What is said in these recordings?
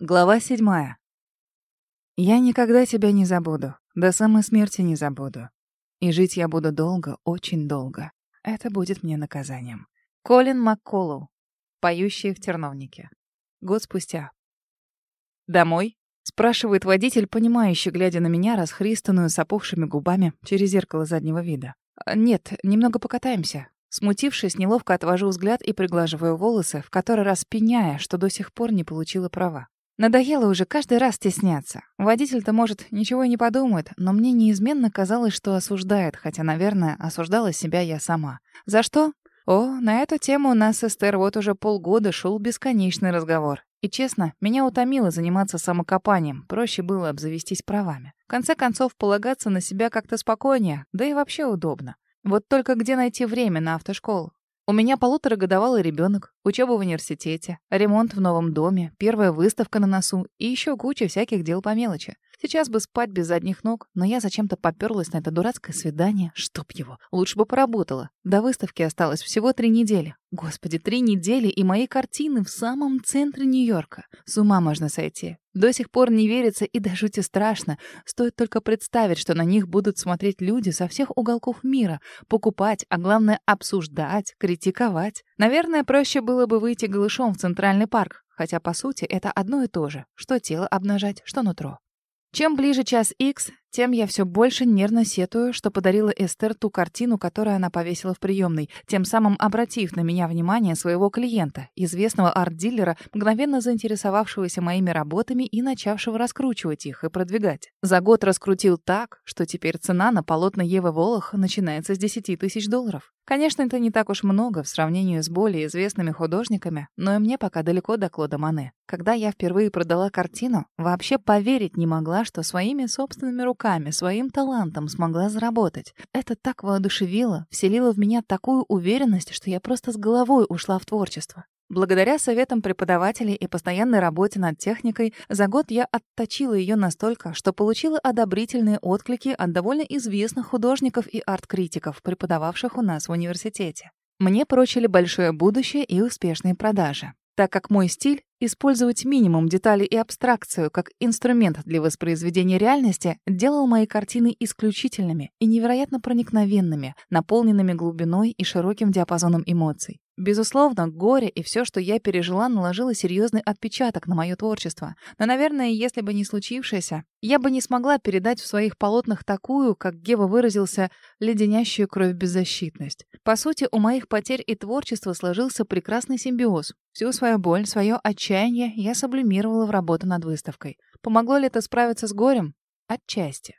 Глава седьмая. Я никогда тебя не забуду, до самой смерти не забуду. И жить я буду долго, очень долго. Это будет мне наказанием. Колин Макколлоу, поющий в терновнике. Год спустя. «Домой?» — спрашивает водитель, понимающий, глядя на меня, расхристанную с опухшими губами через зеркало заднего вида. «Нет, немного покатаемся». Смутившись, неловко отвожу взгляд и приглаживаю волосы, в который раз пеняя, что до сих пор не получила права. Надоело уже каждый раз стесняться. Водитель-то, может, ничего и не подумает, но мне неизменно казалось, что осуждает, хотя, наверное, осуждала себя я сама. За что? О, на эту тему у нас с Эстер вот уже полгода шел бесконечный разговор. И честно, меня утомило заниматься самокопанием, проще было обзавестись правами. В конце концов, полагаться на себя как-то спокойнее, да и вообще удобно. Вот только где найти время на автошколу? У меня полуторагодовалый ребенок, учеба в университете, ремонт в новом доме, первая выставка на носу и еще куча всяких дел по мелочи. Сейчас бы спать без задних ног, но я зачем-то попёрлась на это дурацкое свидание. Чтоб его. Лучше бы поработала. До выставки осталось всего три недели. Господи, три недели и мои картины в самом центре Нью-Йорка. С ума можно сойти. До сих пор не верится и до жути страшно. Стоит только представить, что на них будут смотреть люди со всех уголков мира, покупать, а главное обсуждать, критиковать. Наверное, проще было бы выйти голышом в Центральный парк, хотя, по сути, это одно и то же. Что тело обнажать, что нутро. Чем ближе час X, тем я все больше нервно сетую, что подарила Эстер ту картину, которую она повесила в приемной, тем самым обратив на меня внимание своего клиента, известного арт-дилера, мгновенно заинтересовавшегося моими работами и начавшего раскручивать их и продвигать. За год раскрутил так, что теперь цена на полотна Евы Волох начинается с 10 тысяч долларов. Конечно, это не так уж много в сравнении с более известными художниками, но и мне пока далеко до Клода Мане. Когда я впервые продала картину, вообще поверить не могла, что своими собственными руками, своим талантом смогла заработать. Это так воодушевило, вселило в меня такую уверенность, что я просто с головой ушла в творчество. Благодаря советам преподавателей и постоянной работе над техникой, за год я отточила ее настолько, что получила одобрительные отклики от довольно известных художников и арт-критиков, преподававших у нас в университете. Мне прочили большое будущее и успешные продажи, так как мой стиль Использовать минимум деталей и абстракцию как инструмент для воспроизведения реальности делал мои картины исключительными и невероятно проникновенными, наполненными глубиной и широким диапазоном эмоций. Безусловно, горе и все, что я пережила, наложило серьезный отпечаток на мое творчество. Но, наверное, если бы не случившееся, я бы не смогла передать в своих полотнах такую, как Гева выразился, леденящую кровь беззащитность. По сути, у моих потерь и творчества сложился прекрасный симбиоз. Всю свою боль, свое отчаяние я сублимировала в работу над выставкой. Помогло ли это справиться с горем? Отчасти.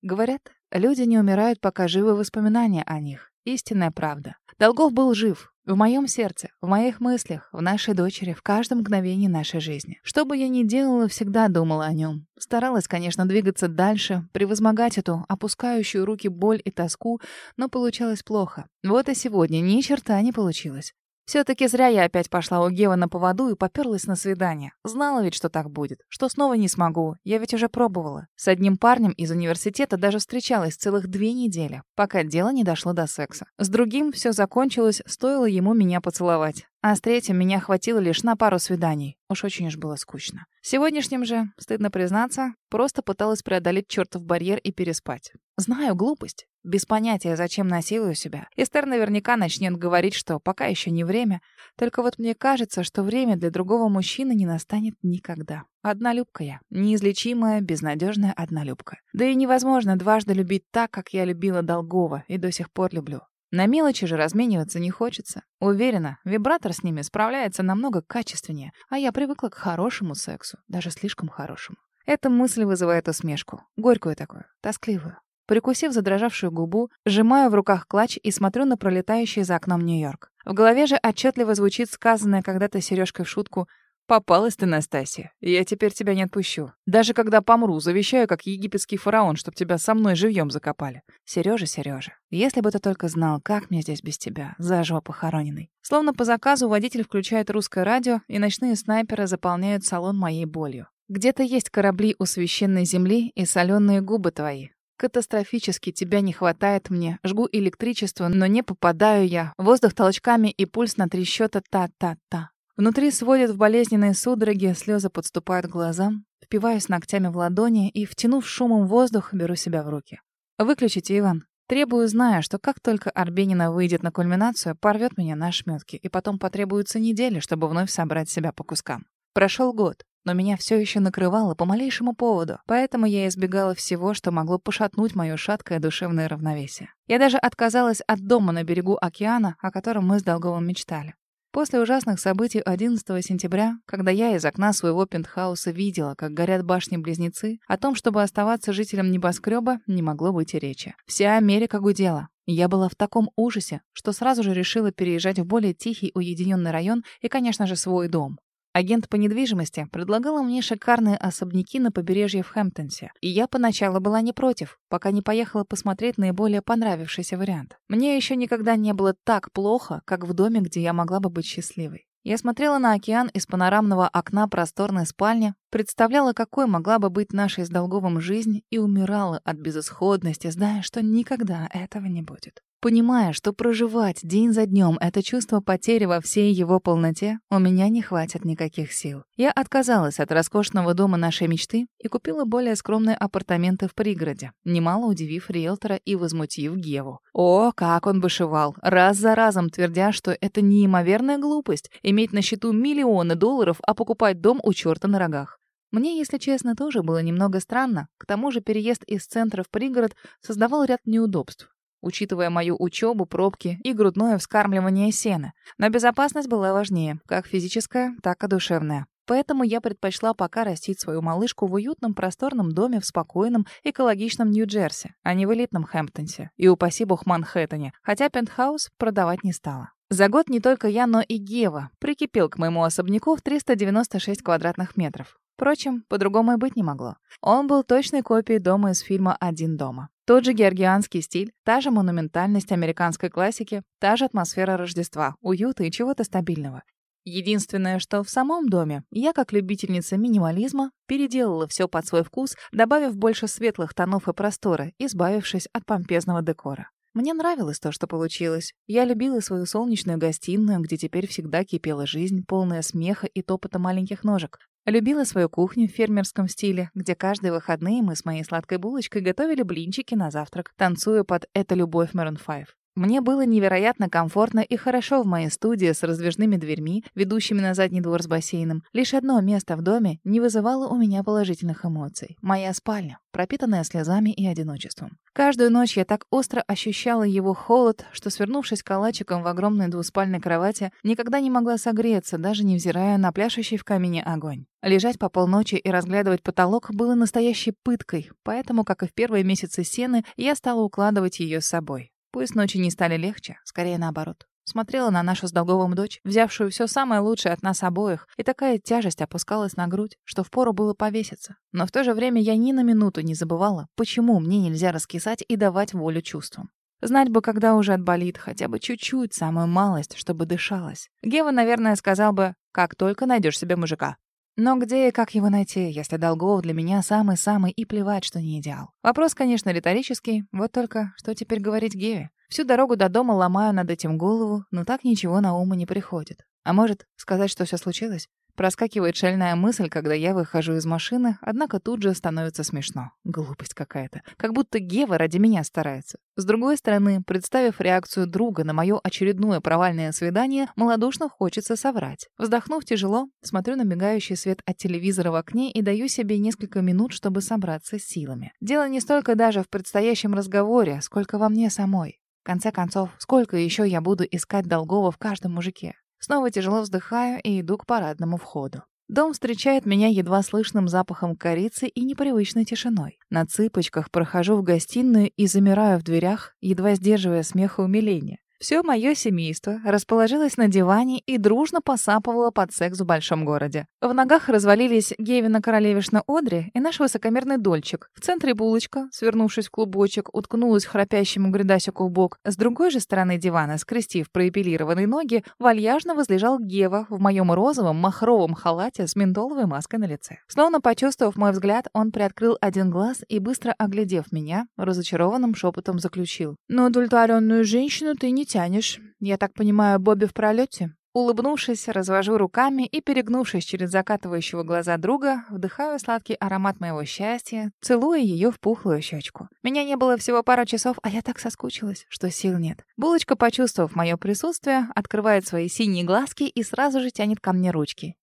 Говорят, люди не умирают, пока живы воспоминания о них. Истинная правда. Долгов был жив, в моем сердце, в моих мыслях, в нашей дочери, в каждом мгновении нашей жизни. Что бы я ни делала, всегда думала о нем. Старалась, конечно, двигаться дальше, превозмогать эту опускающую руки боль и тоску, но получалось плохо. Вот и сегодня ни черта не получилось. Все-таки зря я опять пошла у Гева на поводу и поперлась на свидание. Знала ведь, что так будет, что снова не смогу. Я ведь уже пробовала. С одним парнем из университета даже встречалась целых две недели, пока дело не дошло до секса. С другим все закончилось, стоило ему меня поцеловать. А с третьим меня хватило лишь на пару свиданий. Уж очень уж было скучно. Сегодняшним же, стыдно признаться, просто пыталась преодолеть чертов барьер и переспать. Знаю, глупость. Без понятия, зачем насилую себя. Эстер наверняка начнет говорить, что пока еще не время. Только вот мне кажется, что время для другого мужчины не настанет никогда. Однолюбка я. Неизлечимая, безнадежная однолюбка. Да и невозможно дважды любить так, как я любила Долгова и до сих пор люблю. На мелочи же размениваться не хочется. Уверена, вибратор с ними справляется намного качественнее, а я привыкла к хорошему сексу, даже слишком хорошему. Эта мысль вызывает усмешку. Горькую такую, тоскливую. Прикусив задрожавшую губу, сжимаю в руках клатч и смотрю на пролетающий за окном Нью-Йорк. В голове же отчетливо звучит сказанное когда-то Сережкой в шутку Попалась ты, Настасья. Я теперь тебя не отпущу. Даже когда помру, завещаю, как египетский фараон, чтоб тебя со мной живьем закопали. Сережа, Сережа, если бы ты только знал, как мне здесь без тебя, заживо похороненный. Словно по заказу водитель включает русское радио, и ночные снайперы заполняют салон моей болью. Где-то есть корабли у священной земли и соленые губы твои. Катастрофически тебя не хватает мне. Жгу электричество, но не попадаю я. Воздух толчками и пульс на три счета та-та-та. Внутри сводит в болезненные судороги, слезы подступают к глазам. Впиваюсь ногтями в ладони и, втянув шумом воздух, беру себя в руки. «Выключите, Иван». Требую, зная, что как только Арбенина выйдет на кульминацию, порвет меня на ошметки, и потом потребуются недели, чтобы вновь собрать себя по кускам. Прошел год, но меня все еще накрывало по малейшему поводу, поэтому я избегала всего, что могло пошатнуть мое шаткое душевное равновесие. Я даже отказалась от дома на берегу океана, о котором мы с Долговым мечтали. После ужасных событий 11 сентября, когда я из окна своего пентхауса видела, как горят башни-близнецы, о том, чтобы оставаться жителем небоскреба, не могло быть и речи. Вся Америка гудела. Я была в таком ужасе, что сразу же решила переезжать в более тихий, уединенный район и, конечно же, свой дом. Агент по недвижимости предлагала мне шикарные особняки на побережье в Хэмптонсе, и я поначалу была не против, пока не поехала посмотреть наиболее понравившийся вариант. Мне еще никогда не было так плохо, как в доме, где я могла бы быть счастливой. Я смотрела на океан из панорамного окна просторной спальни, представляла, какой могла бы быть наша с Долговым жизнь, и умирала от безысходности, зная, что никогда этого не будет. Понимая, что проживать день за днем это чувство потери во всей его полноте, у меня не хватит никаких сил. Я отказалась от роскошного дома нашей мечты и купила более скромные апартаменты в пригороде, немало удивив риэлтора и возмутив Геву. О, как он бушевал, раз за разом твердя, что это неимоверная глупость иметь на счету миллионы долларов, а покупать дом у черта на рогах. Мне, если честно, тоже было немного странно. К тому же переезд из центра в пригород создавал ряд неудобств учитывая мою учебу, пробки и грудное вскармливание сена. Но безопасность была важнее, как физическая, так и душевная. Поэтому я предпочла пока растить свою малышку в уютном просторном доме в спокойном, экологичном Нью-Джерси, а не в элитном Хэмптонсе и, упаси бог, Манхэттене, хотя пентхаус продавать не стала. За год не только я, но и Гева прикипел к моему особняку в 396 квадратных метров. Впрочем, по-другому и быть не могло. Он был точной копией дома из фильма «Один дома». Тот же георгианский стиль, та же монументальность американской классики, та же атмосфера Рождества, уюта и чего-то стабильного. Единственное, что в самом доме, я, как любительница минимализма, переделала все под свой вкус, добавив больше светлых тонов и простора, избавившись от помпезного декора. Мне нравилось то, что получилось. Я любила свою солнечную гостиную, где теперь всегда кипела жизнь, полная смеха и топота маленьких ножек. Любила свою кухню в фермерском стиле, где каждые выходные мы с моей сладкой булочкой готовили блинчики на завтрак, танцуя под «Это любовь Maroon 5». Мне было невероятно комфортно и хорошо в моей студии с раздвижными дверьми, ведущими на задний двор с бассейном. Лишь одно место в доме не вызывало у меня положительных эмоций. Моя спальня, пропитанная слезами и одиночеством. Каждую ночь я так остро ощущала его холод, что, свернувшись калачиком в огромной двуспальной кровати, никогда не могла согреться, даже невзирая на пляшущий в камине огонь. Лежать по полночи и разглядывать потолок было настоящей пыткой, поэтому, как и в первые месяцы сены, я стала укладывать ее с собой. Пусть ночи не стали легче, скорее наоборот. Смотрела на нашу с Долговым дочь, взявшую все самое лучшее от нас обоих, и такая тяжесть опускалась на грудь, что впору было повеситься. Но в то же время я ни на минуту не забывала, почему мне нельзя раскисать и давать волю чувствам. Знать бы, когда уже отболит, хотя бы чуть-чуть, самую малость, чтобы дышалось. Гева, наверное, сказал бы, как только найдешь себе мужика. Но где и как его найти, если Долгов для меня самый-самый и плевать, что не идеал? Вопрос, конечно, риторический, вот только что теперь говорить Геве? Всю дорогу до дома ломаю над этим голову, но так ничего на ум не приходит. А может, сказать, что все случилось? Проскакивает шальная мысль, когда я выхожу из машины, однако тут же становится смешно. Глупость какая-то. Как будто Гева ради меня старается. С другой стороны, представив реакцию друга на мое очередное провальное свидание, малодушно хочется соврать. Вздохнув тяжело, смотрю на мигающий свет от телевизора в окне и даю себе несколько минут, чтобы собраться с силами. Дело не столько даже в предстоящем разговоре, сколько во мне самой. В конце концов, сколько еще я буду искать долгого в каждом мужике? Снова тяжело вздыхаю и иду к парадному входу. Дом встречает меня едва слышным запахом корицы и непривычной тишиной. На цыпочках прохожу в гостиную и замираю в дверях, едва сдерживая смех и умиление. Все мое семейство расположилось на диване и дружно посапывало под секс в большом городе. В ногах развалились Гевина королевишна Одри и наш высокомерный дольчик. В центре булочка, свернувшись в клубочек, уткнулась храпящему грядасику в бок. С другой же стороны дивана, скрестив проэпилированные ноги, вальяжно возлежал Гева в моем розовом махровом халате с ментоловой маской на лице. Словно почувствовав мой взгляд, он приоткрыл один глаз и, быстро оглядев меня, разочарованным шепотом заключил. «Но удовлетворенную женщину ты не тянешь. Я так понимаю, Бобби в пролете? Улыбнувшись, развожу руками и, перегнувшись через закатывающего глаза друга, вдыхаю сладкий аромат моего счастья, целуя ее в пухлую щечку. Меня не было всего пару часов, а я так соскучилась, что сил нет. Булочка, почувствовав мое присутствие, открывает свои синие глазки и сразу же тянет ко мне ручки.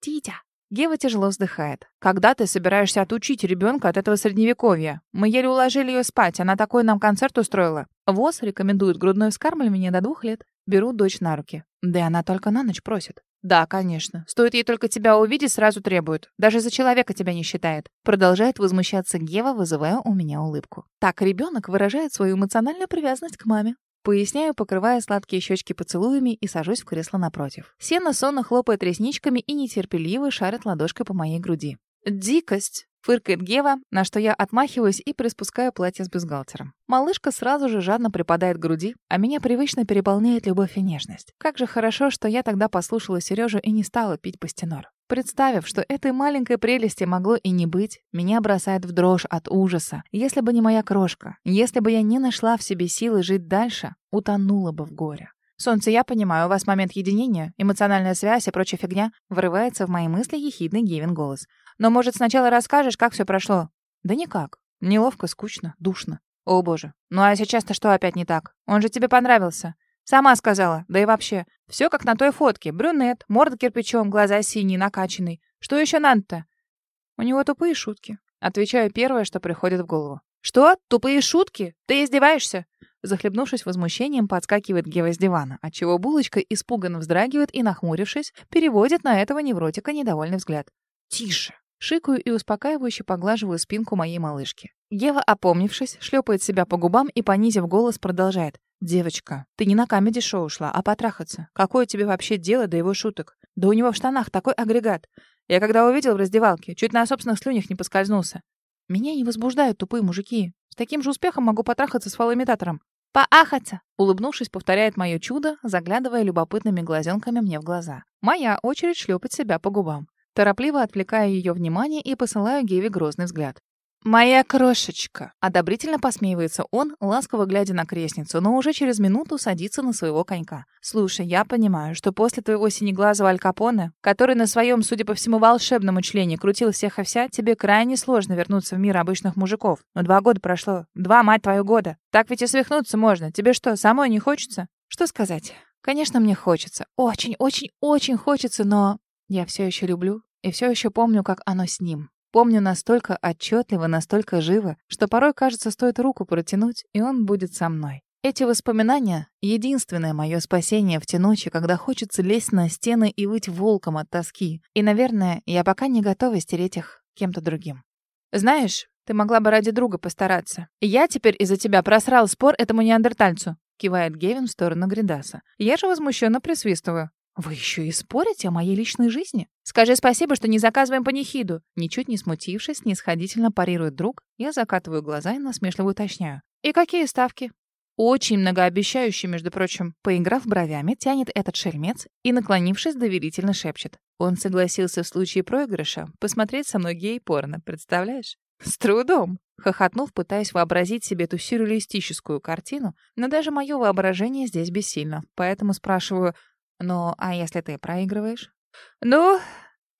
«Титя!» Гева тяжело вздыхает. «Когда ты собираешься отучить ребенка от этого средневековья? Мы еле уложили ее спать, она такой нам концерт устроила». ВОЗ рекомендует грудное вскармливание до двух лет. Беру дочь на руки. Да и она только на ночь просит. Да, конечно. Стоит ей только тебя увидеть, сразу требует. Даже за человека тебя не считает. Продолжает возмущаться Гева, вызывая у меня улыбку. Так ребенок выражает свою эмоциональную привязанность к маме. Поясняю, покрывая сладкие щечки поцелуями и сажусь в кресло напротив. Сена сонно хлопает ресничками и нетерпеливо шарит ладошкой по моей груди. Дикость. Фыркает Гева, на что я отмахиваюсь и приспускаю платье с бюстгальтером. Малышка сразу же жадно припадает к груди, а меня привычно переполняет любовь и нежность. Как же хорошо, что я тогда послушала Сережу и не стала пить пастенор. Представив, что этой маленькой прелести могло и не быть, меня бросает в дрожь от ужаса. Если бы не моя крошка, если бы я не нашла в себе силы жить дальше, утонула бы в горе. «Солнце, я понимаю, у вас момент единения, эмоциональная связь и прочая фигня», врывается в мои мысли ехидный Гевин голос. «Но, может, сначала расскажешь, как все прошло?» «Да никак. Неловко, скучно, душно. О, боже. Ну а сейчас-то что опять не так? Он же тебе понравился». «Сама сказала. Да и вообще. Все как на той фотке. Брюнет, морда кирпичом, глаза синие, накачанный. Что еще надо-то?» «У него тупые шутки». Отвечаю первое, что приходит в голову. «Что? Тупые шутки? Ты издеваешься?» Захлебнувшись возмущением, подскакивает Гева с дивана, отчего булочка испуганно вздрагивает и, нахмурившись, переводит на этого невротика недовольный взгляд. «Тише!» Шикаю и успокаивающе поглаживаю спинку моей малышки. Ева, опомнившись, шлепает себя по губам и, понизив голос, продолжает. «Девочка, ты не на камеди-шоу шла, а потрахаться. Какое тебе вообще дело до его шуток? Да у него в штанах такой агрегат. Я когда увидел в раздевалке, чуть на собственных слюнях не поскользнулся. Меня не возбуждают тупые мужики. С таким же успехом могу потрахаться с фалоимитатором. «Поахаться!» — улыбнувшись, повторяет мое чудо, заглядывая любопытными глазенками мне в глаза. Моя очередь шлепать себя по губам. Торопливо отвлекаю ее внимание и посылаю Геви грозный взгляд. «Моя крошечка!» Одобрительно посмеивается он, ласково глядя на крестницу, но уже через минуту садится на своего конька. «Слушай, я понимаю, что после твоего синеглазого Аль Капоне, который на своем, судя по всему, волшебном члене крутил всех и вся, тебе крайне сложно вернуться в мир обычных мужиков. Но два года прошло. Два, мать твою, года. Так ведь и свихнуться можно. Тебе что, самой не хочется?» Что сказать? Конечно, мне хочется. Очень, очень, очень хочется, но... Я все еще люблю и все еще помню, как оно с ним. Помню настолько отчетливо, настолько живо, что порой, кажется, стоит руку протянуть, и он будет со мной. Эти воспоминания — единственное мое спасение в те ночи, когда хочется лезть на стены и выть волком от тоски. И, наверное, я пока не готова стереть их кем-то другим. «Знаешь, ты могла бы ради друга постараться. Я теперь из-за тебя просрал спор этому неандертальцу», — кивает Гевин в сторону Гридаса. Я же возмущенно присвистываю. «Вы еще и спорите о моей личной жизни? Скажи спасибо, что не заказываем панихиду!» Ничуть не смутившись, снисходительно парирует друг. Я закатываю глаза и насмешливо уточняю. «И какие ставки?» Очень многообещающий, между прочим. Поиграв бровями, тянет этот шельмец и, наклонившись, доверительно шепчет. Он согласился в случае проигрыша посмотреть со мной гей-порно, представляешь? С трудом. Хохотнув, пытаясь вообразить себе ту сюрреалистическую картину, но даже мое воображение здесь бессильно. Поэтому спрашиваю, ну, а если ты проигрываешь? Ну,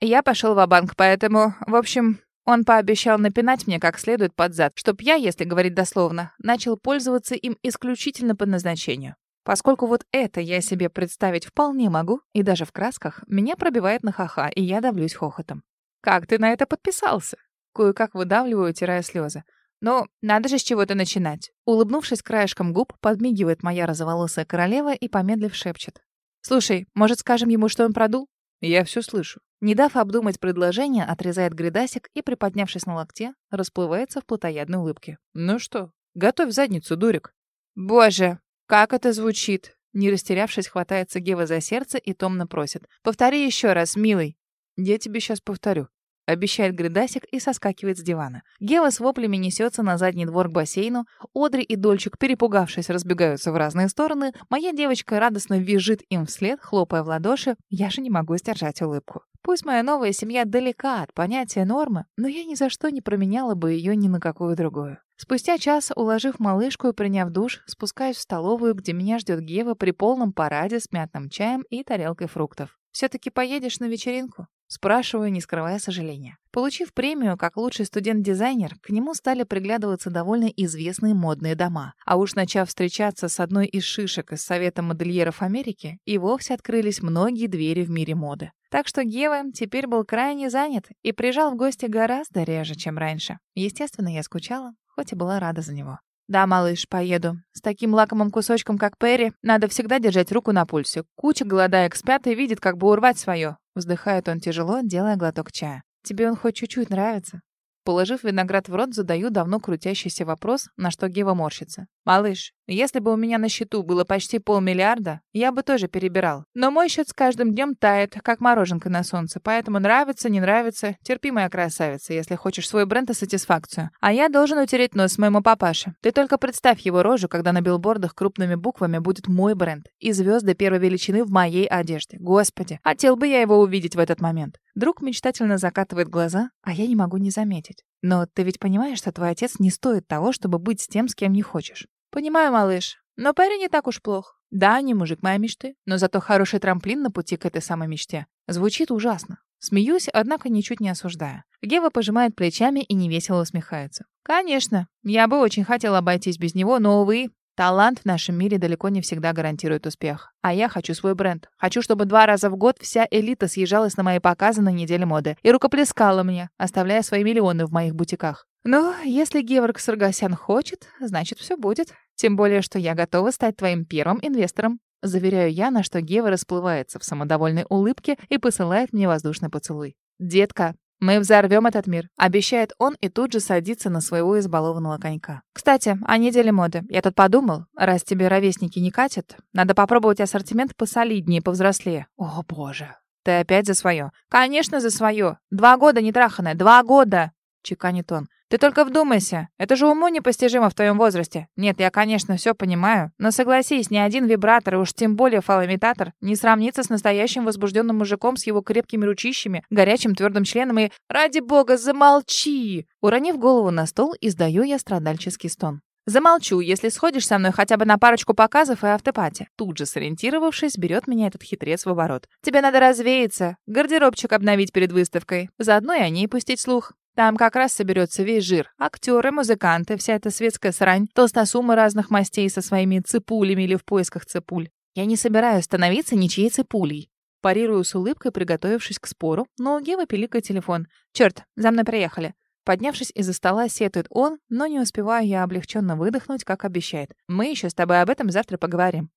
я пошел в банк поэтому, в общем, он пообещал напинать мне как следует под зад, чтоб я, если говорить дословно, начал пользоваться им исключительно по назначению. Поскольку вот это я себе представить вполне могу, и даже в красках, меня пробивает на ха-ха, и я давлюсь хохотом. «Как ты на это подписался?» Кое-как выдавливаю, утирая слезы. «Ну, надо же с чего-то начинать». Улыбнувшись краешком губ, подмигивает моя розоволосая королева и, помедлив, шепчет. «Слушай, может, скажем ему, что он продул?» «Я все слышу». Не дав обдумать предложение, отрезает гридасик и, приподнявшись на локте, расплывается в плотоядной улыбке. «Ну что, готовь задницу, дурик». «Боже, как это звучит!» Не растерявшись, хватается Гева за сердце и томно просит. «Повтори еще раз, милый». «Я тебе сейчас повторю». Обещает Гридасик и соскакивает с дивана. Гева с воплями несется на задний двор к бассейну. Одри и Дольчик, перепугавшись, разбегаются в разные стороны. Моя девочка радостно визжит им вслед, хлопая в ладоши. Я же не могу сдержать улыбку. Пусть моя новая семья далека от понятия нормы, но я ни за что не променяла бы ее ни на какую другую. Спустя час, уложив малышку и приняв душ, спускаюсь в столовую, где меня ждет Гева при полном параде с мятным чаем и тарелкой фруктов. «Все-таки поедешь на вечеринку?» Спрашиваю, не скрывая сожаления. Получив премию как лучший студент-дизайнер, к нему стали приглядываться довольно известные модные дома. А уж начав встречаться с одной из шишек из Совета модельеров Америки, и вовсе открылись многие двери в мире моды. Так что Гева теперь был крайне занят и приезжал в гости гораздо реже, чем раньше. Естественно, я скучала, хоть и была рада за него. «Да, малыш, поеду. С таким лакомым кусочком, как Перри, надо всегда держать руку на пульсе. Куча голодаек спят и видит, как бы урвать свое». Вздыхает он тяжело, делая глоток чая. «Тебе он хоть чуть-чуть нравится?» Положив виноград в рот, задаю давно крутящийся вопрос, на что Гева морщится. «Малыш, если бы у меня на счету было почти полмиллиарда, я бы тоже перебирал. Но мой счет с каждым днем тает, как мороженка на солнце, поэтому нравится, не нравится, терпи, моя красавица, если хочешь свой бренд и сатисфакцию. А я должен утереть нос моему папаше. Ты только представь его рожу, когда на билбордах крупными буквами будет мой бренд и звезды первой величины в моей одежде. Господи, хотел бы я его увидеть в этот момент. Друг мечтательно закатывает глаза, а я не могу не заметить. Но ты ведь понимаешь, что твой отец не стоит того, чтобы быть с тем, с кем не хочешь. Понимаю, малыш. Но Перри не так уж плох. Да, не мужик моей мечты, но зато хороший трамплин на пути к этой самой мечте. Звучит ужасно. Смеюсь, однако ничуть не осуждаю. Гева пожимает плечами и невесело усмехается. Конечно, я бы очень хотела обойтись без него, но, увы, Талант в нашем мире далеко не всегда гарантирует успех. А я хочу свой бренд. Хочу, чтобы два раза в год вся элита съезжалась на мои показы на неделе моды и рукоплескала мне, оставляя свои миллионы в моих бутиках. Но если Геворг Саргасян хочет, значит, все будет. Тем более, что я готова стать твоим первым инвестором. Заверяю я, на что Гева расплывается в самодовольной улыбке и посылает мне воздушный поцелуй. «Детка, мы взорвем этот мир», — обещает он и тут же садится на своего избалованного конька. «Кстати, о неделе моды. Я тут подумал, раз тебе ровесники не катят, надо попробовать ассортимент посолиднее, повзрослее». «О, боже, ты опять за свое?» «Конечно, за свое. Два года не траханная. Два года!» — чеканит он. Ты только вдумайся, это же уму непостижимо в твоем возрасте. Нет, я, конечно, все понимаю, но согласись, ни один вибратор, и уж тем более фалоимитатор, не сравнится с настоящим возбужденным мужиком с его крепкими ручищами, горячим твердым членом и... Ради бога, замолчи! Уронив голову на стол, издаю я страдальческий стон. Замолчу, если сходишь со мной хотя бы на парочку показов и автопати. Тут же, сориентировавшись, берет меня этот хитрец в оборот. Тебе надо развеяться, гардеробчик обновить перед выставкой. Заодно и о ней пустить слух. Там как раз соберется весь жир. Актеры, музыканты, вся эта светская срань, толстосумы разных мастей со своими цепулями или в поисках цепуль. Я не собираюсь становиться ничьей цепулей. Парирую с улыбкой, приготовившись к спору, но у Гевы пиликает телефон. Черт, за мной приехали. Поднявшись из-за стола, сетует он, но не успеваю я облегченно выдохнуть, как обещает. Мы еще с тобой об этом завтра поговорим.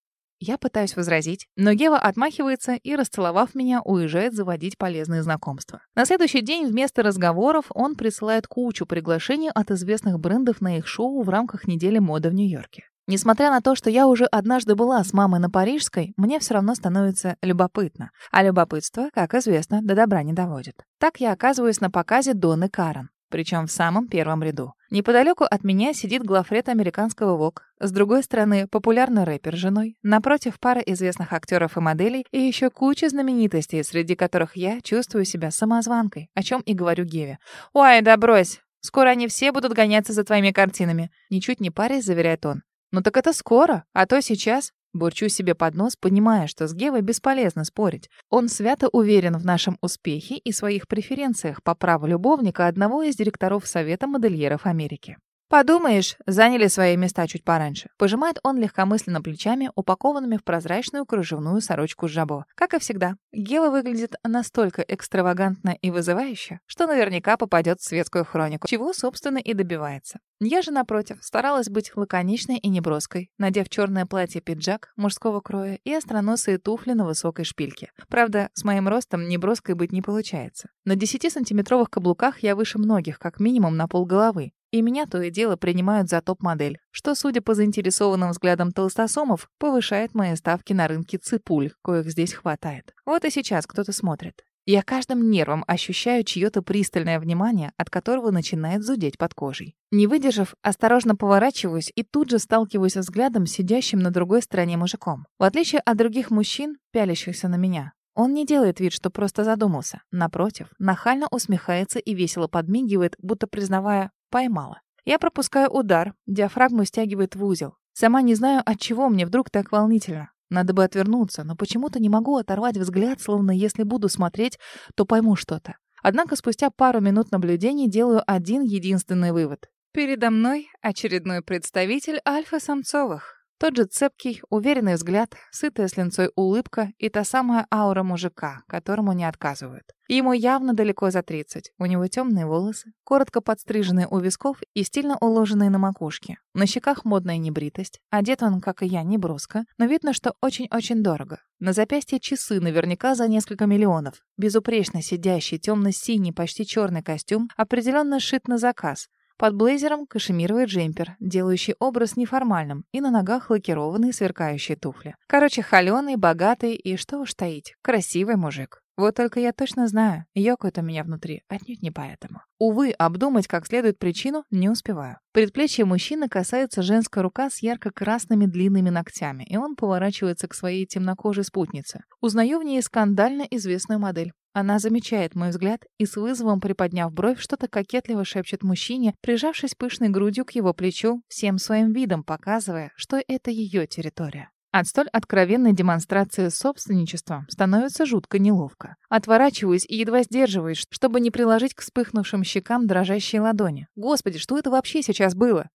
Я пытаюсь возразить, но Гева отмахивается и, расцеловав меня, уезжает заводить полезные знакомства. На следующий день вместо разговоров он присылает кучу приглашений от известных брендов на их шоу в рамках недели моды в Нью-Йорке. Несмотря на то, что я уже однажды была с мамой на Парижской, мне все равно становится любопытно. А любопытство, как известно, до добра не доводит. Так я оказываюсь на показе Донны Карен причем в самом первом ряду. Неподалеку от меня сидит главред американского ВОК. С другой стороны, популярный рэпер с женой. Напротив, пара известных актеров и моделей. И еще куча знаменитостей, среди которых я чувствую себя самозванкой, о чем и говорю Геве. «Ой, да брось! Скоро они все будут гоняться за твоими картинами!» Ничуть не парясь, заверяет он. «Ну так это скоро, а то сейчас. Бурчу себе под нос, понимая, что с Гевой бесполезно спорить. Он свято уверен в нашем успехе и своих преференциях по праву любовника одного из директоров Совета модельеров Америки. «Подумаешь, заняли свои места чуть пораньше». Пожимает он легкомысленно плечами, упакованными в прозрачную кружевную сорочку с жабо. Как и всегда, Гева выглядит настолько экстравагантно и вызывающе, что наверняка попадет в светскую хронику, чего, собственно, и добивается. Я же, напротив, старалась быть лаконичной и неброской, надев черное платье-пиджак мужского кроя и остроносые туфли на высокой шпильке. Правда, с моим ростом неброской быть не получается. На 10-сантиметровых каблуках я выше многих, как минимум на полголовы. И меня то и дело принимают за топ-модель, что, судя по заинтересованным взглядам толстосомов, повышает мои ставки на рынке ципуль, коих здесь хватает. Вот и сейчас кто-то смотрит. Я каждым нервом ощущаю чье-то пристальное внимание, от которого начинает зудеть под кожей. Не выдержав, осторожно поворачиваюсь и тут же сталкиваюсь взглядом с сидящим на другой стороне мужиком. В отличие от других мужчин, пялящихся на меня, он не делает вид, что просто задумался. Напротив, нахально усмехается и весело подмигивает, будто признавая «поймала». Я пропускаю удар, диафрагму стягивает в узел. Сама не знаю, от чего мне вдруг так волнительно. Надо бы отвернуться, но почему-то не могу оторвать взгляд, словно если буду смотреть, то пойму что-то. Однако спустя пару минут наблюдений делаю один единственный вывод. Передо мной очередной представитель альфа-самцовых. Тот же цепкий, уверенный взгляд, сытая с линцой улыбка и та самая аура мужика, которому не отказывают. Ему явно далеко за 30. У него темные волосы, коротко подстриженные у висков и стильно уложенные на макушке. На щеках модная небритость. Одет он, как и я, не броско, но видно, что очень-очень дорого. На запястье часы наверняка за несколько миллионов. Безупречно сидящий темно-синий, почти черный костюм определенно шит на заказ. Под блейзером кашемировый джемпер, делающий образ неформальным, и на ногах лакированные сверкающие туфли. Короче, холеный, богатый и, что уж таить, красивый мужик. Вот только я точно знаю, ёкает у меня внутри, отнюдь не поэтому. Увы, обдумать как следует причину не успеваю. Предплечье мужчины касается женская рука с ярко-красными длинными ногтями, и он поворачивается к своей темнокожей спутнице. Узнаю в ней скандально известную модель. Она замечает мой взгляд и с вызовом приподняв бровь, что-то кокетливо шепчет мужчине, прижавшись пышной грудью к его плечу, всем своим видом показывая, что это ее территория. От столь откровенной демонстрации собственничества становится жутко неловко. Отворачиваюсь и едва сдерживаюсь, чтобы не приложить к вспыхнувшим щекам дрожащие ладони. Господи, что это вообще сейчас было?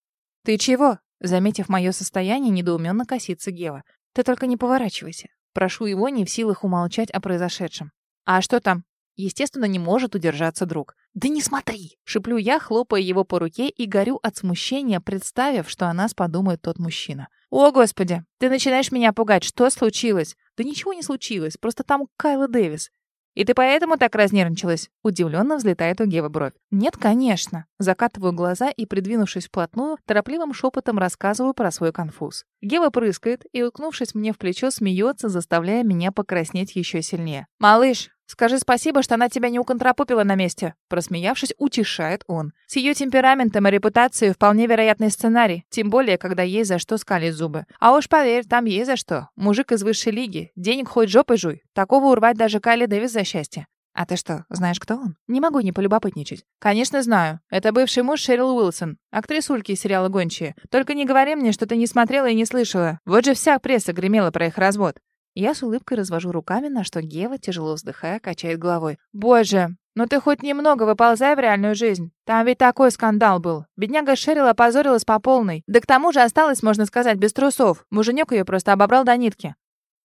«Ты чего?» Заметив мое состояние, недоуменно косится Гева. «Ты только не поворачивайся». Прошу его не в силах умолчать о произошедшем. «А что там?» Естественно, не может удержаться друг. «Да не смотри!» — шиплю я, хлопая его по руке и горю от смущения, представив, что о нас подумает тот мужчина. «О, Господи! Ты начинаешь меня пугать. Что случилось?» «Да ничего не случилось. Просто там Кайла Дэвис. «И ты поэтому так разнервничалась?» Удивленно взлетает у Гевы бровь. «Нет, конечно». Закатываю глаза и, придвинувшись вплотную, торопливым шепотом рассказываю про свой конфуз. Гева прыскает и, уткнувшись мне в плечо, смеется, заставляя меня покраснеть еще сильнее. «Малыш, скажи спасибо, что она тебя не уконтропупила на месте!» Просмеявшись, утешает он. С ее темпераментом и репутацией вполне вероятный сценарий, тем более, когда есть за что скалить зубы. А уж поверь, там есть за что. Мужик из высшей лиги, денег хоть жопой жуй. Такого урвать даже Кайли Дэвис за счастье. «А ты что, знаешь, кто он?» «Не могу не полюбопытничать». «Конечно знаю. Это бывший муж Шерил Уилсон, актрисульки из сериала «Гончие». Только не говори мне, что ты не смотрела и не слышала. Вот же вся пресса гремела про их развод». Я с улыбкой развожу руками, на что Гева, тяжело вздыхая, качает головой. «Боже, ну ты хоть немного выползай в реальную жизнь. Там ведь такой скандал был. Бедняга Шерил опозорилась по полной. Да к тому же осталась, можно сказать, без трусов. Муженек ее просто обобрал до нитки.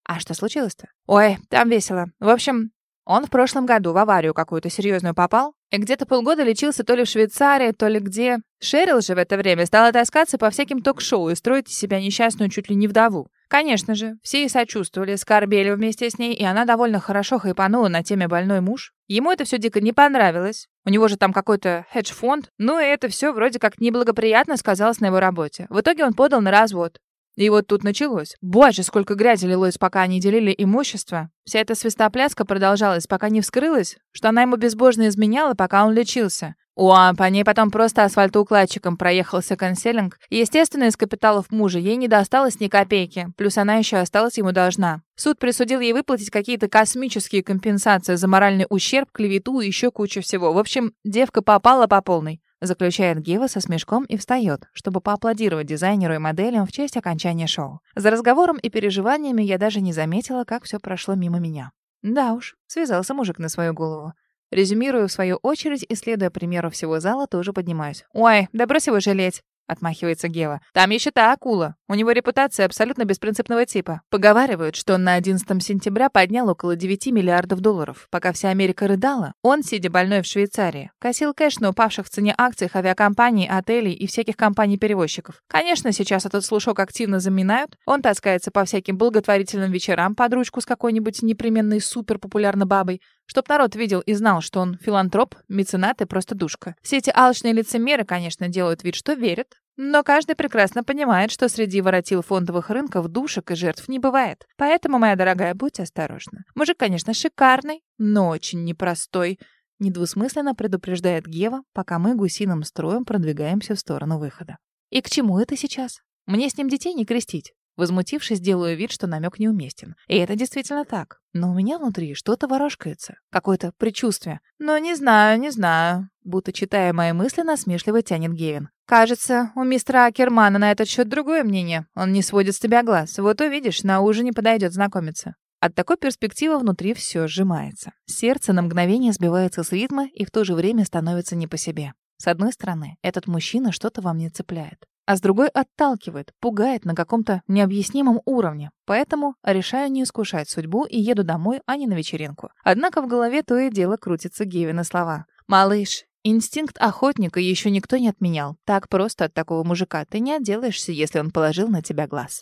А что случилось-то? Ой, там весело. В общем, он в прошлом году в аварию какую-то серьезную попал где-то полгода лечился то ли в Швейцарии, то ли где. Шерил же в это время стала таскаться по всяким ток-шоу и строить из себя несчастную чуть ли не вдову. Конечно же, все и сочувствовали, скорбели вместе с ней, и она довольно хорошо хайпанула на теме «больной муж». Ему это все дико не понравилось. У него же там какой-то хедж-фонд. Ну и это все вроде как неблагоприятно сказалось на его работе. В итоге он подал на развод. И вот тут началось. Боже, сколько грязи лилось, пока они делили имущество. Вся эта свистопляска продолжалась, пока не вскрылась, что она ему безбожно изменяла, пока он лечился. О, по ней потом просто асфальтоукладчиком проехался конселинг. Естественно, из капиталов мужа ей не досталось ни копейки, плюс она еще осталась ему должна. Суд присудил ей выплатить какие-то космические компенсации за моральный ущерб, клевету и еще кучу всего. В общем, девка попала по полной. Заключает Гева со смешком и встает, чтобы поаплодировать дизайнеру и моделям в честь окончания шоу. За разговором и переживаниями я даже не заметила, как все прошло мимо меня. Да уж, связался мужик на свою голову. Резюмирую в свою очередь и, следуя примеру всего зала, тоже поднимаюсь. «Ой, да брось его жалеть отмахивается Гева. Там еще та акула. У него репутация абсолютно беспринципного типа. Поговаривают, что он на 11 сентября поднял около 9 миллиардов долларов. Пока вся Америка рыдала, он, сидя больной в Швейцарии, косил кэш на упавших в цене акциях авиакомпаний, отелей и всяких компаний-перевозчиков. Конечно, сейчас этот слушок активно заминают. Он таскается по всяким благотворительным вечерам под ручку с какой-нибудь непременной суперпопулярной бабой, чтоб народ видел и знал, что он филантроп, меценат и просто душка. Все эти алчные лицемеры, конечно, делают вид, что верят, но каждый прекрасно понимает, что среди воротил фондовых рынков душек и жертв не бывает. Поэтому, моя дорогая, будь осторожна. Мужик, конечно, шикарный, но очень непростой. Недвусмысленно предупреждает Гева, пока мы гусиным строем продвигаемся в сторону выхода. И к чему это сейчас? Мне с ним детей не крестить. Возмутившись, делаю вид, что намек неуместен. И это действительно так. Но у меня внутри что-то ворожкается. Какое-то предчувствие. Но не знаю, не знаю. Будто читая мои мысли, насмешливо тянет Гевин. Кажется, у мистера Акермана на этот счет другое мнение. Он не сводит с тебя глаз. Вот увидишь, на ужине подойдет знакомиться. От такой перспективы внутри все сжимается. Сердце на мгновение сбивается с ритма и в то же время становится не по себе. С одной стороны, этот мужчина что-то вам не цепляет, а с другой отталкивает, пугает на каком-то необъяснимом уровне. Поэтому решаю не искушать судьбу и еду домой, а не на вечеринку. Однако в голове то и дело крутятся Гевины слова. «Малыш, Инстинкт охотника еще никто не отменял. Так просто от такого мужика ты не отделаешься, если он положил на тебя глаз.